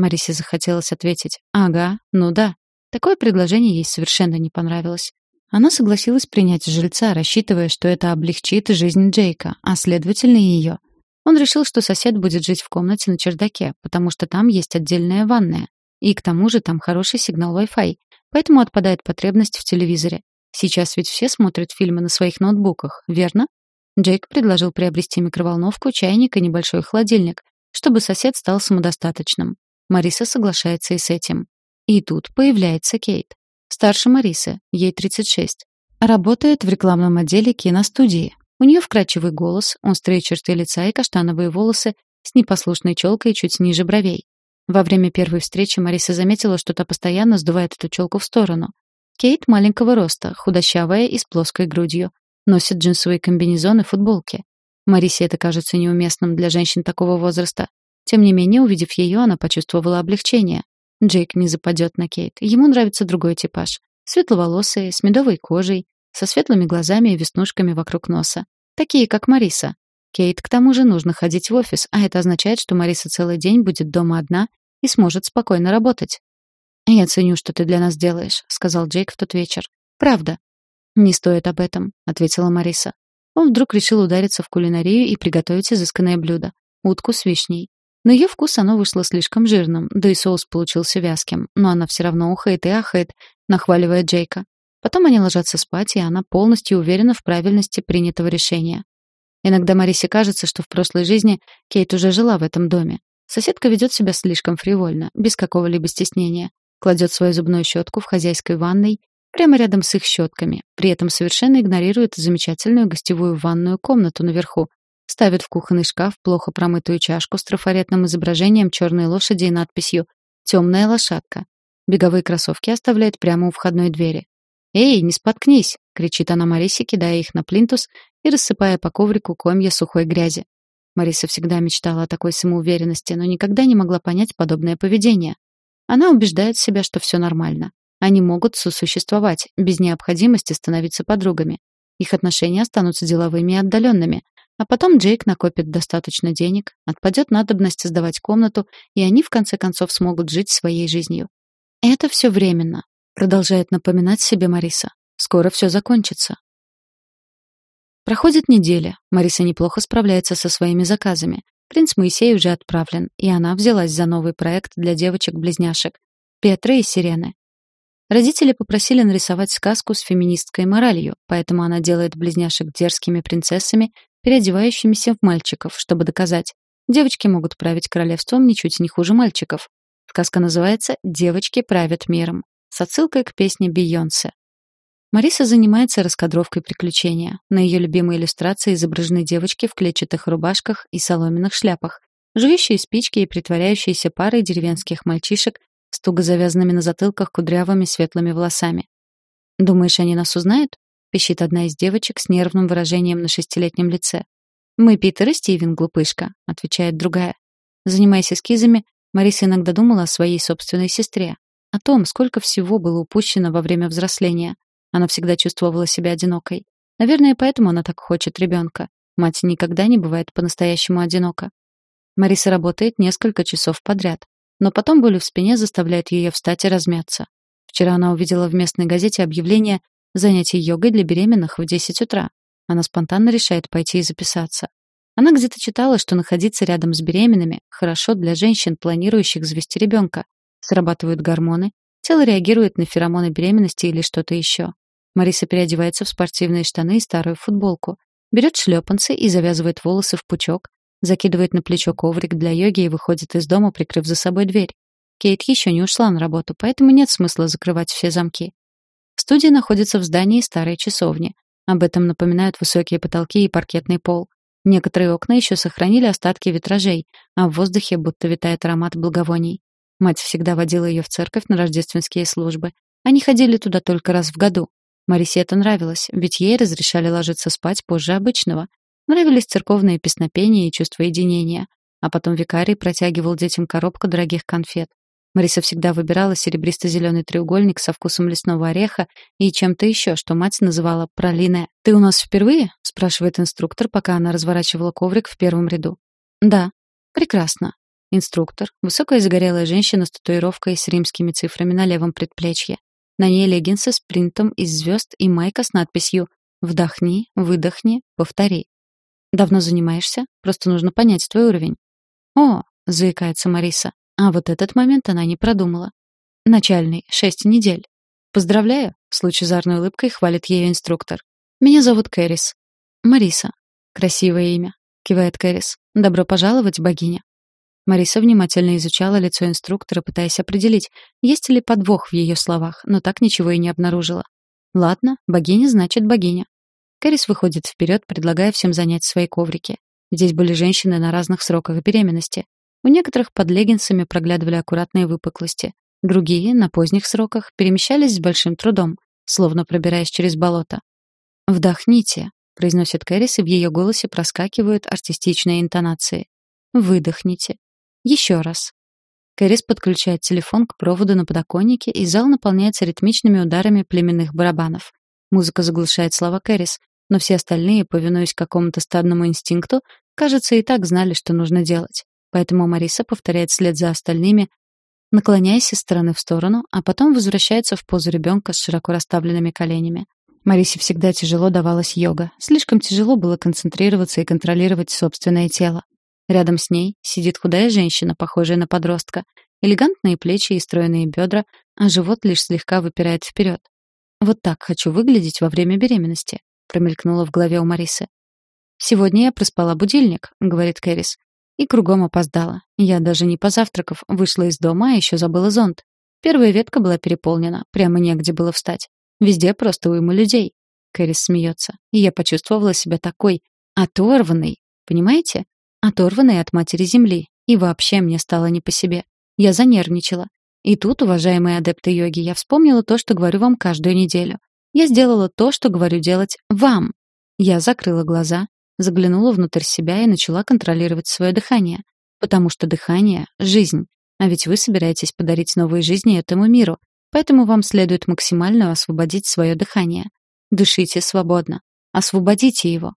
Марисе захотелось ответить «Ага, ну да». Такое предложение ей совершенно не понравилось. Она согласилась принять жильца, рассчитывая, что это облегчит жизнь Джейка, а следовательно и ее. Он решил, что сосед будет жить в комнате на чердаке, потому что там есть отдельная ванная. И к тому же там хороший сигнал Wi-Fi, поэтому отпадает потребность в телевизоре. Сейчас ведь все смотрят фильмы на своих ноутбуках, верно? Джейк предложил приобрести микроволновку, чайник и небольшой холодильник, чтобы сосед стал самодостаточным. Мариса соглашается и с этим. И тут появляется Кейт. Старше Марисы, ей 36. Работает в рекламном отделе киностудии. У нее вкрадчивый голос, острые черты лица и каштановые волосы с непослушной челкой чуть ниже бровей. Во время первой встречи Мариса заметила, что та постоянно сдувает эту челку в сторону. Кейт маленького роста, худощавая и с плоской грудью. Носит джинсовые комбинезоны и футболки. Марисе это кажется неуместным для женщин такого возраста. Тем не менее, увидев ее, она почувствовала облегчение. Джейк не западет на Кейт. Ему нравится другой типаж. Светловолосые, с медовой кожей, со светлыми глазами и веснушками вокруг носа. Такие, как Мариса. Кейт, к тому же, нужно ходить в офис, а это означает, что Мариса целый день будет дома одна и сможет спокойно работать. «Я ценю, что ты для нас делаешь», — сказал Джейк в тот вечер. «Правда». «Не стоит об этом», — ответила Мариса. Он вдруг решил удариться в кулинарию и приготовить изысканное блюдо — утку с вишней. На ее вкус оно вышло слишком жирным, да и соус получился вязким, но она все равно ухает и ахает, нахваливая Джейка. Потом они ложатся спать, и она полностью уверена в правильности принятого решения. Иногда Марисе кажется, что в прошлой жизни Кейт уже жила в этом доме. Соседка ведет себя слишком фривольно, без какого-либо стеснения. Кладет свою зубную щетку в хозяйской ванной, прямо рядом с их щетками, при этом совершенно игнорирует замечательную гостевую ванную комнату наверху, ставит в кухонный шкаф плохо промытую чашку с трафаретным изображением черной лошади и надписью «Темная лошадка». Беговые кроссовки оставляет прямо у входной двери. «Эй, не споткнись!» — кричит она Марисе, кидая их на плинтус и рассыпая по коврику комья сухой грязи. Мариса всегда мечтала о такой самоуверенности, но никогда не могла понять подобное поведение. Она убеждает себя, что все нормально. Они могут сосуществовать, без необходимости становиться подругами. Их отношения останутся деловыми и отдаленными. А потом Джейк накопит достаточно денег, отпадет надобность сдавать комнату, и они в конце концов смогут жить своей жизнью. «Это все временно», — продолжает напоминать себе Мариса. «Скоро все закончится. Проходит неделя. Мариса неплохо справляется со своими заказами. Принц Моисей уже отправлен, и она взялась за новый проект для девочек-близняшек Петра и Сирены. Родители попросили нарисовать сказку с феминистской моралью, поэтому она делает близняшек дерзкими принцессами, переодевающимися в мальчиков, чтобы доказать, девочки могут править королевством ничуть не хуже мальчиков. Сказка называется «Девочки правят миром» с отсылкой к песне Бейонсе. Мариса занимается раскадровкой приключения. На ее любимой иллюстрации изображены девочки в клетчатых рубашках и соломенных шляпах, жующие спички и притворяющиеся парой деревенских мальчишек с туго завязанными на затылках кудрявыми светлыми волосами. «Думаешь, они нас узнают?» — пищит одна из девочек с нервным выражением на шестилетнем лице. «Мы Питер и Стивен, глупышка», — отвечает другая. Занимаясь эскизами, Мариса иногда думала о своей собственной сестре, о том, сколько всего было упущено во время взросления — она всегда чувствовала себя одинокой. Наверное, поэтому она так хочет ребенка. Мать никогда не бывает по-настоящему одинока. Мариса работает несколько часов подряд, но потом боль в спине заставляет ее встать и размяться. Вчера она увидела в местной газете объявление «Занятие йогой для беременных в 10 утра». Она спонтанно решает пойти и записаться. Она где-то читала, что находиться рядом с беременными хорошо для женщин, планирующих завести ребенка. Срабатывают гормоны, тело реагирует на феромоны беременности или что-то еще. Мариса переодевается в спортивные штаны и старую футболку, берет шлепанцы и завязывает волосы в пучок, закидывает на плечо коврик для йоги и выходит из дома, прикрыв за собой дверь. Кейт еще не ушла на работу, поэтому нет смысла закрывать все замки. Студия находится в здании старой часовни. Об этом напоминают высокие потолки и паркетный пол. Некоторые окна еще сохранили остатки витражей, а в воздухе будто витает аромат благовоний. Мать всегда водила ее в церковь на рождественские службы. Они ходили туда только раз в году. Марисе это нравилось, ведь ей разрешали ложиться спать позже обычного. Нравились церковные песнопения и чувство единения. А потом викарий протягивал детям коробку дорогих конфет. Мариса всегда выбирала серебристо-зеленый треугольник со вкусом лесного ореха и чем-то еще, что мать называла пралине. «Ты у нас впервые?» — спрашивает инструктор, пока она разворачивала коврик в первом ряду. «Да». «Прекрасно. Инструктор — высокая загорелая женщина с татуировкой с римскими цифрами на левом предплечье. На ней леггинсы с принтом из звезд и майка с надписью «Вдохни, выдохни, повтори». «Давно занимаешься? Просто нужно понять твой уровень». «О!» — заикается Мариса. А вот этот момент она не продумала. «Начальный, шесть недель». «Поздравляю!» — с лучезарной улыбкой хвалит ее инструктор. «Меня зовут Кэрис». «Мариса». «Красивое имя», — кивает Кэрис. «Добро пожаловать, богиня». Мариса внимательно изучала лицо инструктора, пытаясь определить, есть ли подвох в ее словах, но так ничего и не обнаружила. Ладно, богиня значит богиня. Кэрис выходит вперед, предлагая всем занять свои коврики. Здесь были женщины на разных сроках беременности. У некоторых под леггинсами проглядывали аккуратные выпуклости. Другие, на поздних сроках, перемещались с большим трудом, словно пробираясь через болото. «Вдохните», — произносит Кэрис, и в ее голосе проскакивают артистичные интонации. «Выдохните. Еще раз. Кэрис подключает телефон к проводу на подоконнике, и зал наполняется ритмичными ударами племенных барабанов. Музыка заглушает слова Кэрис, но все остальные, повинуясь какому-то стадному инстинкту, кажется, и так знали, что нужно делать. Поэтому Мариса повторяет след за остальными, наклоняясь из стороны в сторону, а потом возвращается в позу ребенка с широко расставленными коленями. Марисе всегда тяжело давалась йога. Слишком тяжело было концентрироваться и контролировать собственное тело. Рядом с ней сидит худая женщина, похожая на подростка. Элегантные плечи и стройные бедра, а живот лишь слегка выпирает вперед. «Вот так хочу выглядеть во время беременности», — промелькнуло в голове у Марисы. «Сегодня я проспала будильник», — говорит Кэрис. И кругом опоздала. Я даже не позавтракав вышла из дома, а еще забыла зонт. Первая ветка была переполнена, прямо негде было встать. Везде просто уйма людей. Кэрис смеется. И я почувствовала себя такой оторванной, понимаете? оторванной от матери земли, и вообще мне стало не по себе. Я занервничала. И тут, уважаемые адепты йоги, я вспомнила то, что говорю вам каждую неделю. Я сделала то, что говорю делать вам. Я закрыла глаза, заглянула внутрь себя и начала контролировать свое дыхание. Потому что дыхание — жизнь. А ведь вы собираетесь подарить новые жизни этому миру. Поэтому вам следует максимально освободить свое дыхание. Дышите свободно. Освободите его.